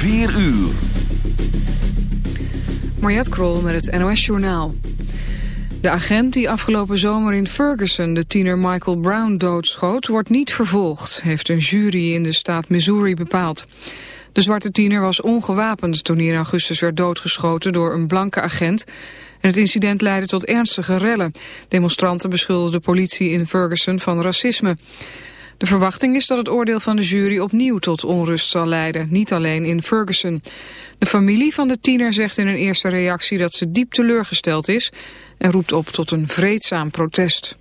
4 uur. Mariette Krol met het NOS Journaal. De agent die afgelopen zomer in Ferguson de tiener Michael Brown doodschoot... wordt niet vervolgd, heeft een jury in de staat Missouri bepaald. De zwarte tiener was ongewapend toen hij in augustus werd doodgeschoten door een blanke agent... En het incident leidde tot ernstige rellen. Demonstranten beschuldigden de politie in Ferguson van racisme. De verwachting is dat het oordeel van de jury opnieuw tot onrust zal leiden, niet alleen in Ferguson. De familie van de tiener zegt in een eerste reactie dat ze diep teleurgesteld is en roept op tot een vreedzaam protest.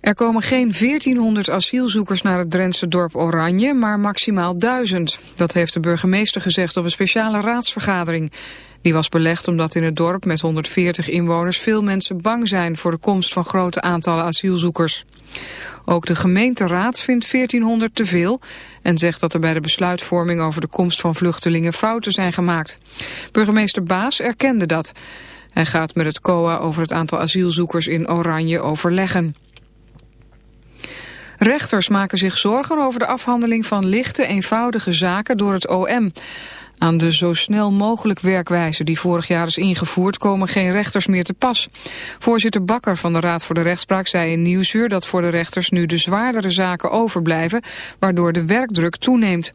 Er komen geen 1400 asielzoekers naar het Drentse dorp Oranje, maar maximaal 1000. Dat heeft de burgemeester gezegd op een speciale raadsvergadering. Die was belegd omdat in het dorp met 140 inwoners veel mensen bang zijn voor de komst van grote aantallen asielzoekers. Ook de gemeenteraad vindt 1400 te veel en zegt dat er bij de besluitvorming over de komst van vluchtelingen fouten zijn gemaakt. Burgemeester Baas erkende dat. Hij gaat met het COA over het aantal asielzoekers in Oranje overleggen. Rechters maken zich zorgen over de afhandeling van lichte, eenvoudige zaken door het OM. Aan de zo snel mogelijk werkwijze die vorig jaar is ingevoerd komen geen rechters meer te pas. Voorzitter Bakker van de Raad voor de Rechtspraak zei in Nieuwsuur dat voor de rechters nu de zwaardere zaken overblijven, waardoor de werkdruk toeneemt.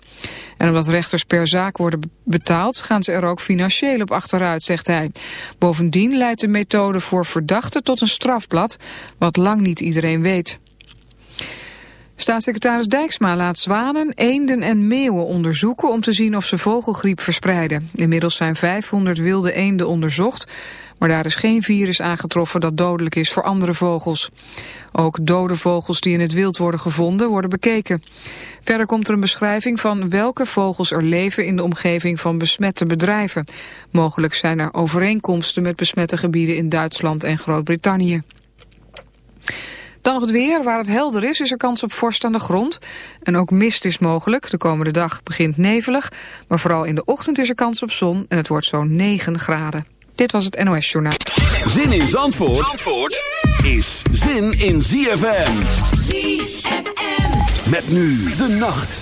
En omdat rechters per zaak worden betaald, gaan ze er ook financieel op achteruit, zegt hij. Bovendien leidt de methode voor verdachten tot een strafblad, wat lang niet iedereen weet. Staatssecretaris Dijksma laat zwanen, eenden en meeuwen onderzoeken om te zien of ze vogelgriep verspreiden. Inmiddels zijn 500 wilde eenden onderzocht, maar daar is geen virus aangetroffen dat dodelijk is voor andere vogels. Ook dode vogels die in het wild worden gevonden worden bekeken. Verder komt er een beschrijving van welke vogels er leven in de omgeving van besmette bedrijven. Mogelijk zijn er overeenkomsten met besmette gebieden in Duitsland en Groot-Brittannië. Dan nog het weer. Waar het helder is, is er kans op vorst aan de grond. En ook mist is mogelijk. De komende dag begint nevelig. Maar vooral in de ochtend is er kans op zon. En het wordt zo'n 9 graden. Dit was het NOS Journaal. Zin in Zandvoort, Zandvoort is zin in ZFM. ZFM. Met nu de nacht.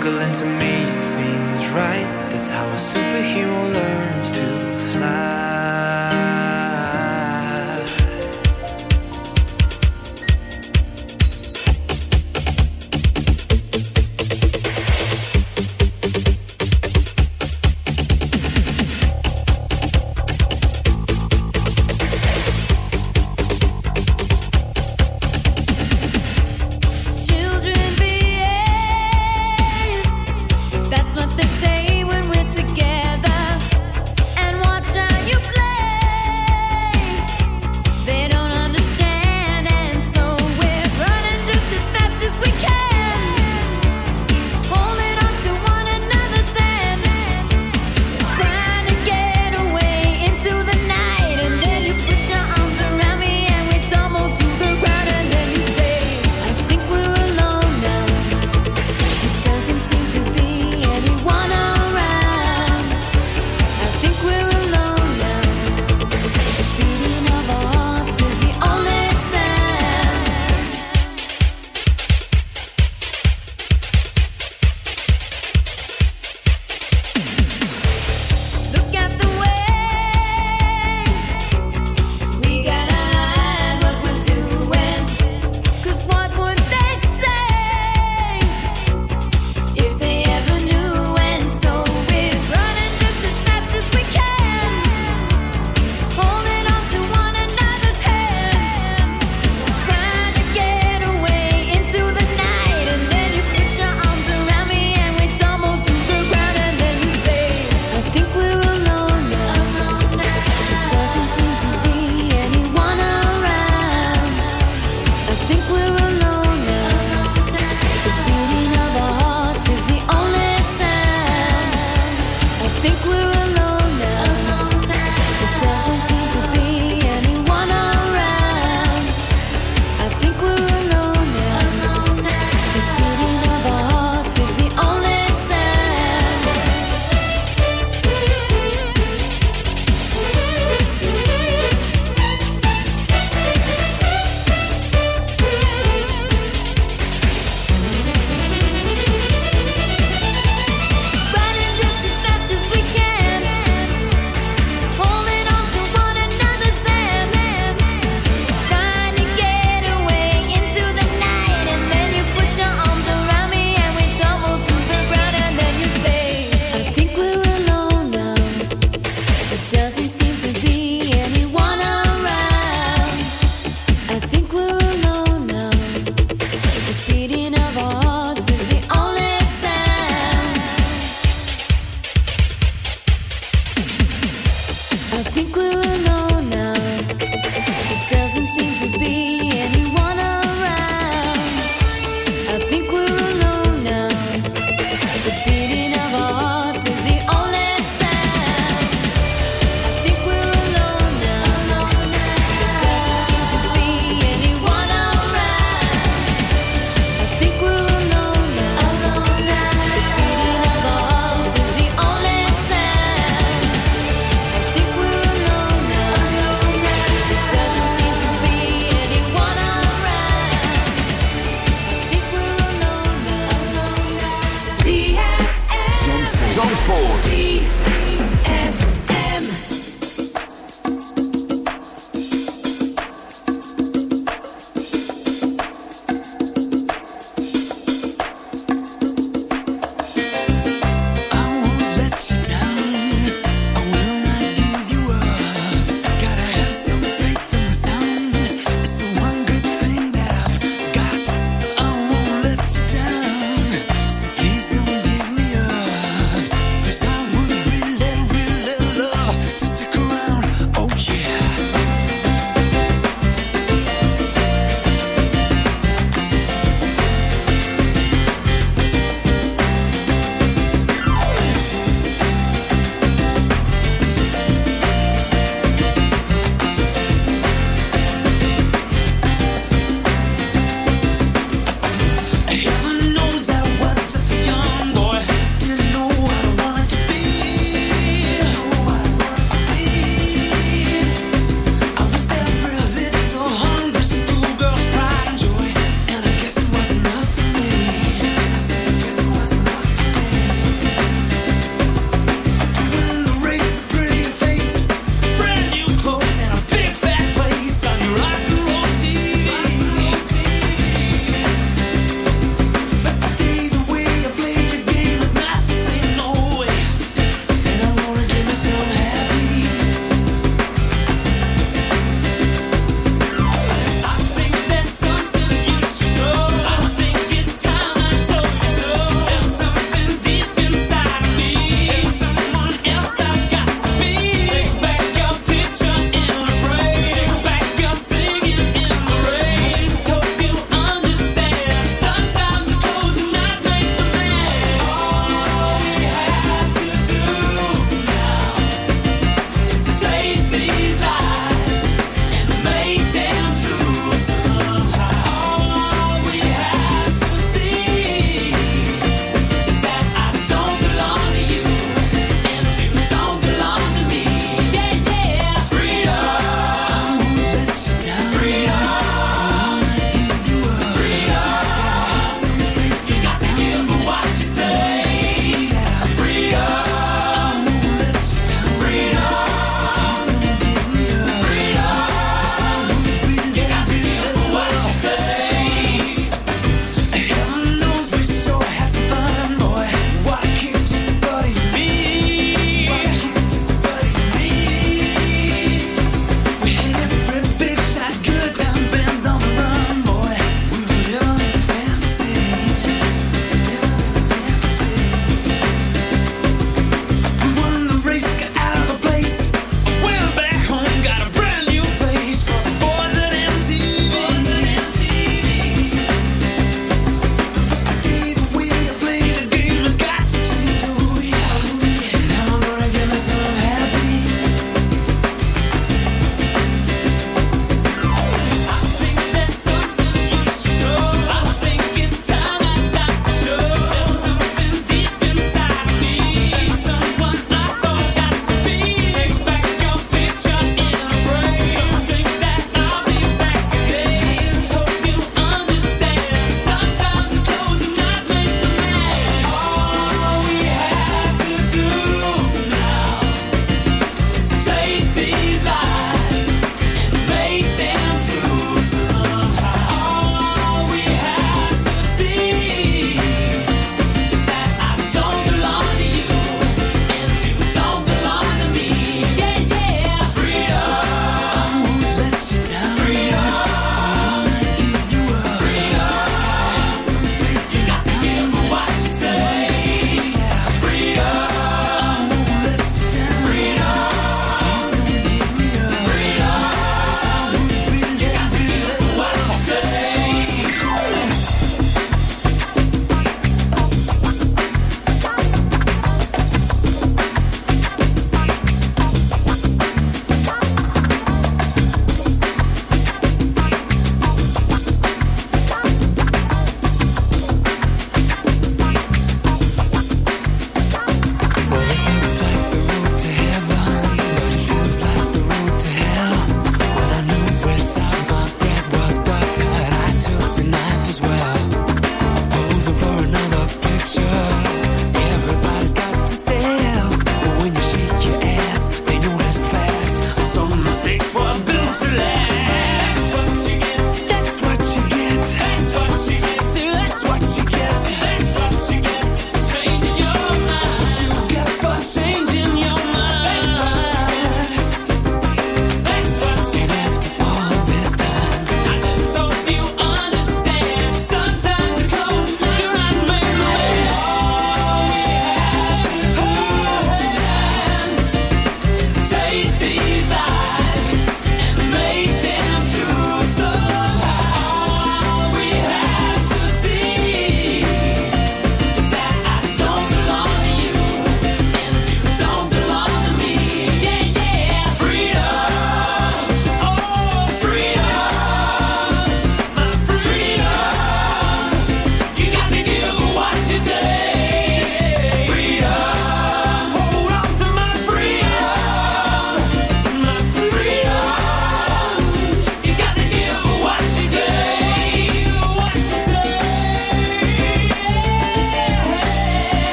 sparkle into me.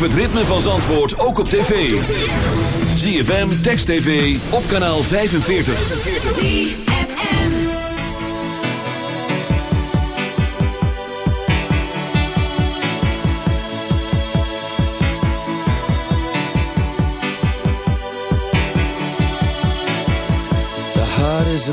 Beleef het ritme van Zandvoort ook op tv. ZFM, Text TV, op kanaal 45. The heart is a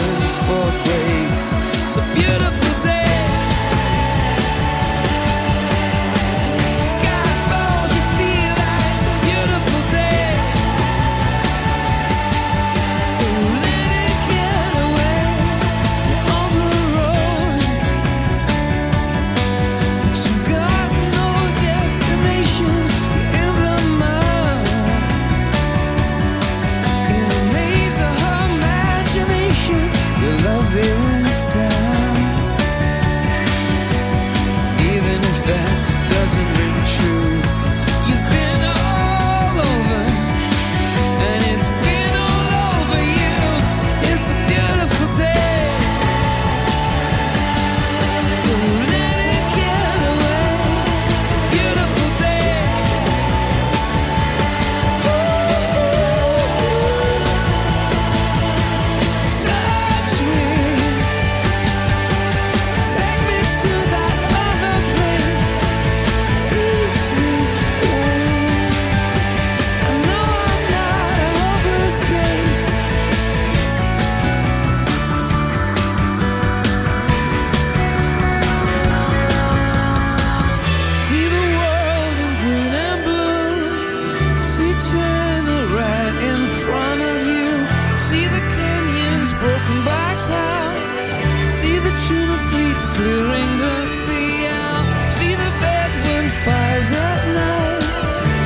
clearing the sea out. See the bedroom fires at night.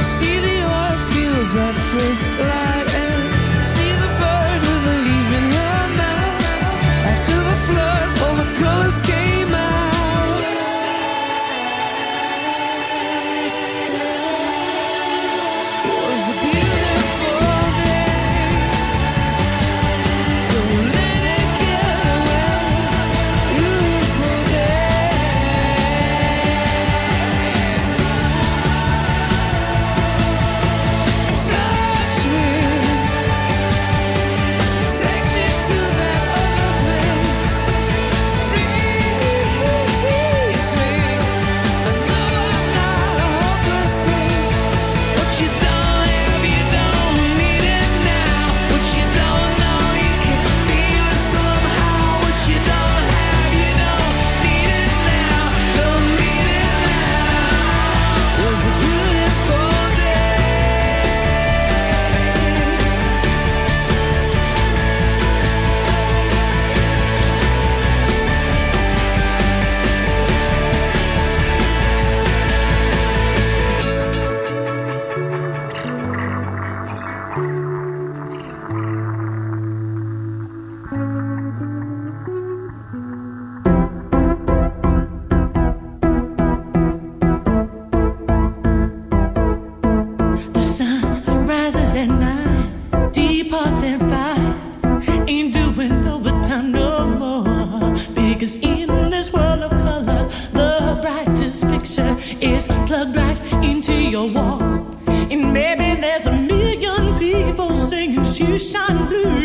See the oil fields at first light. And maybe there's a million people singing shoeshine blues.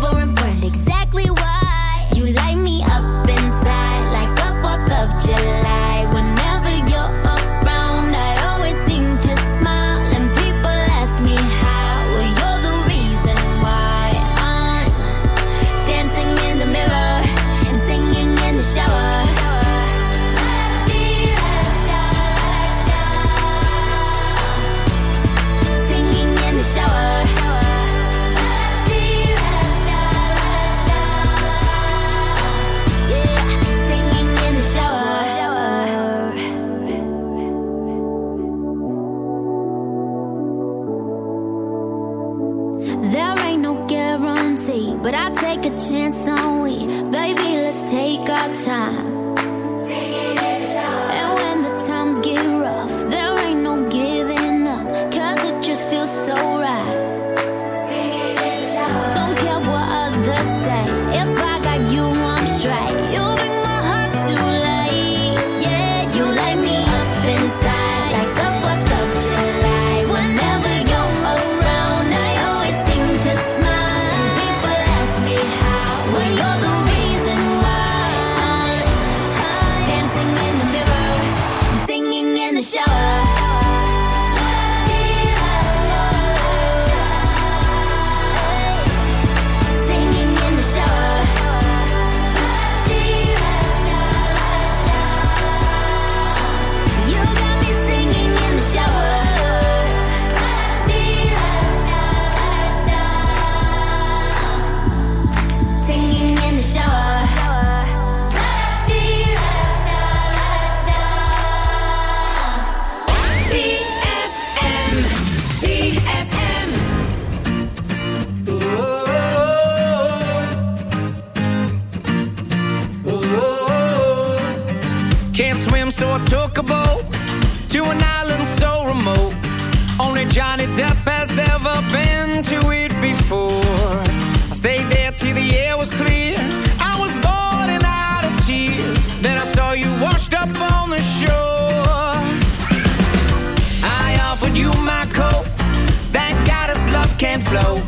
flow.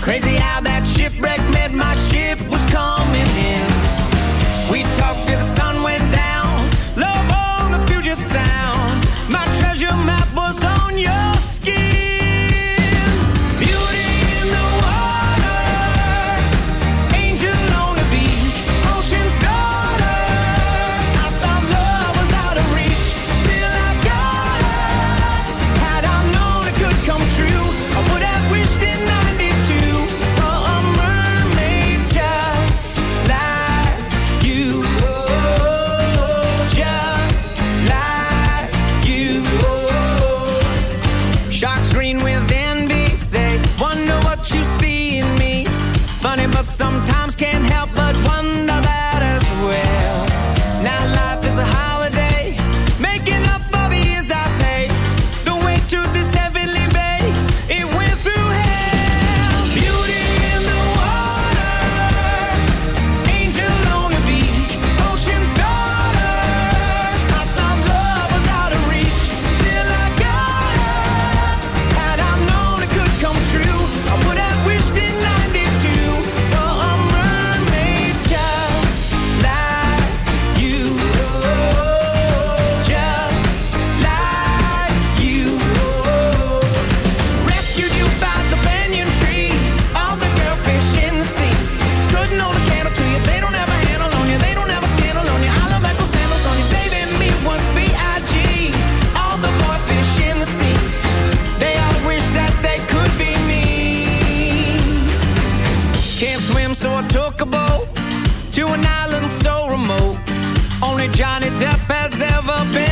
Crazy how that shipwreck Only Johnny Depp has ever been.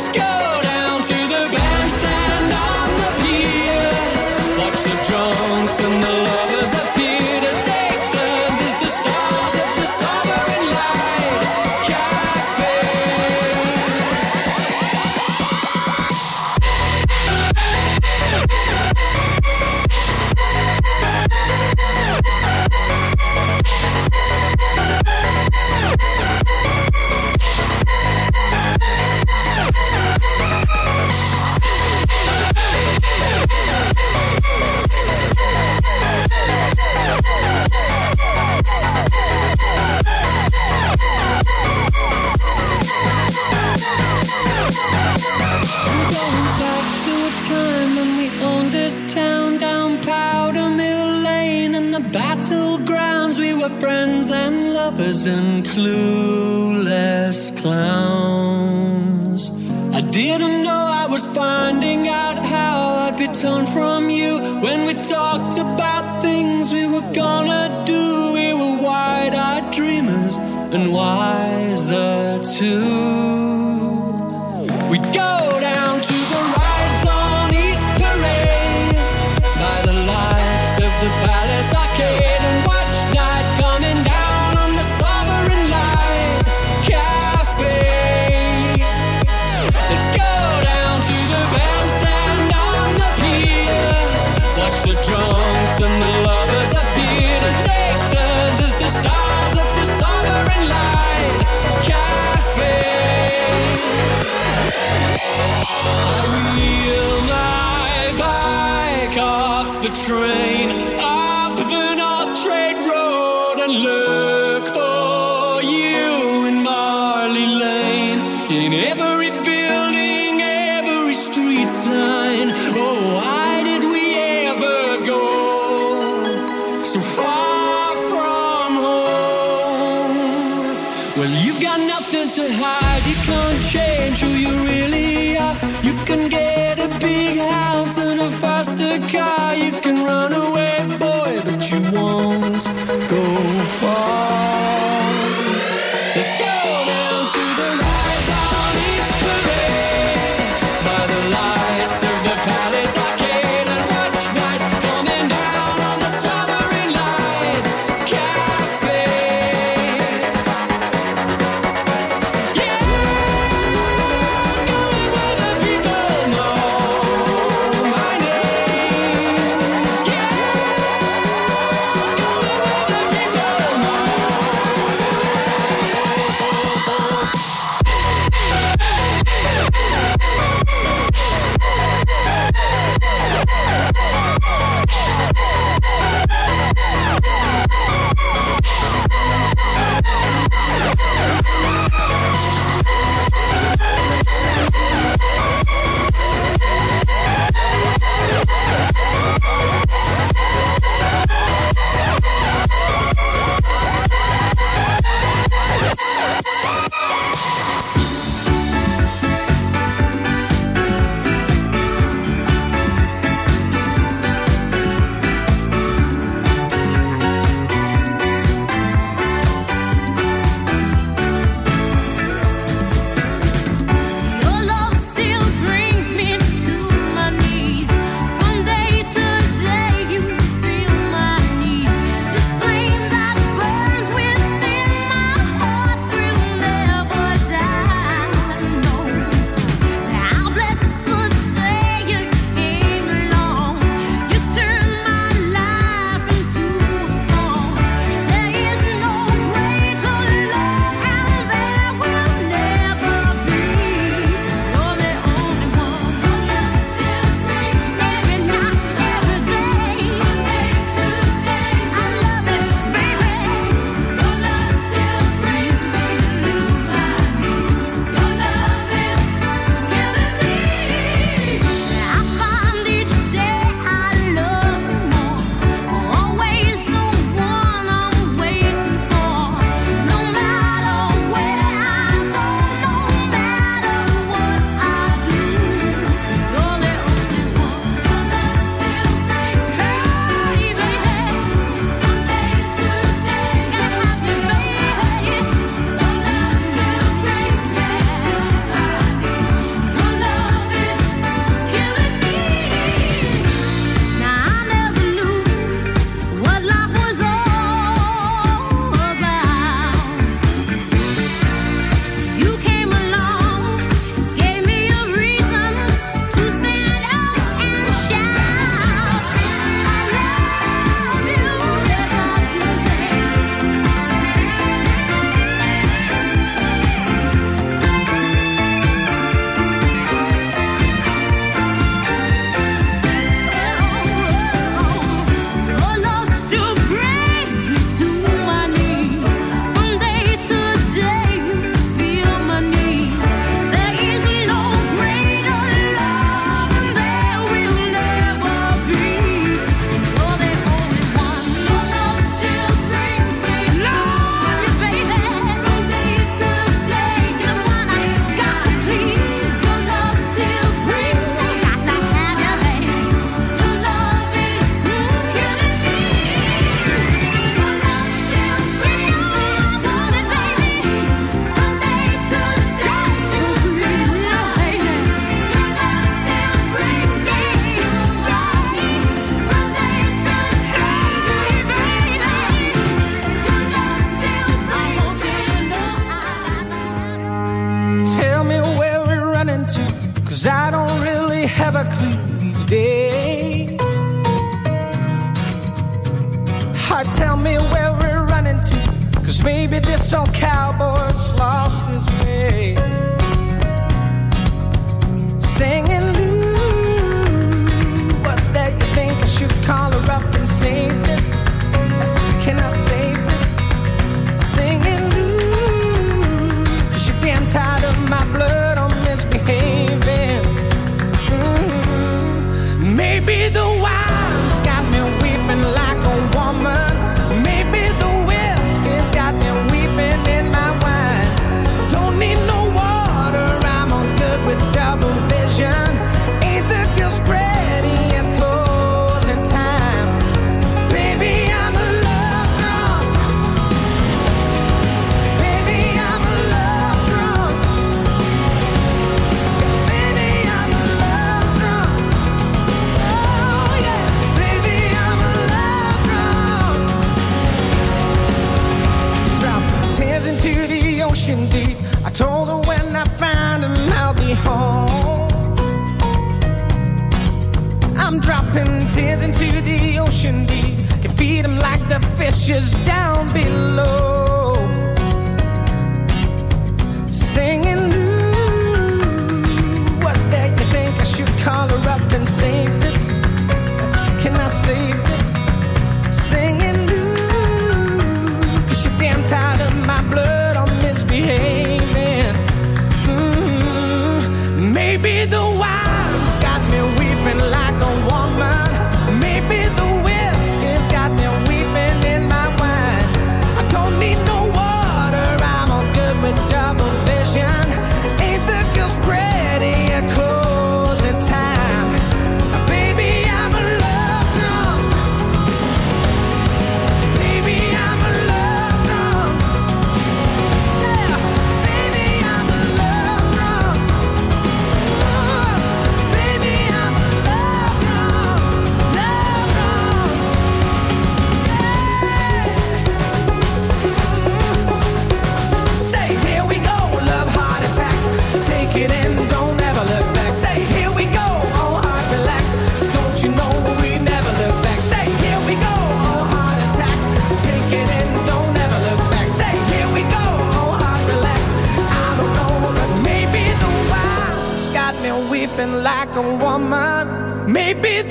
Let's go. a train.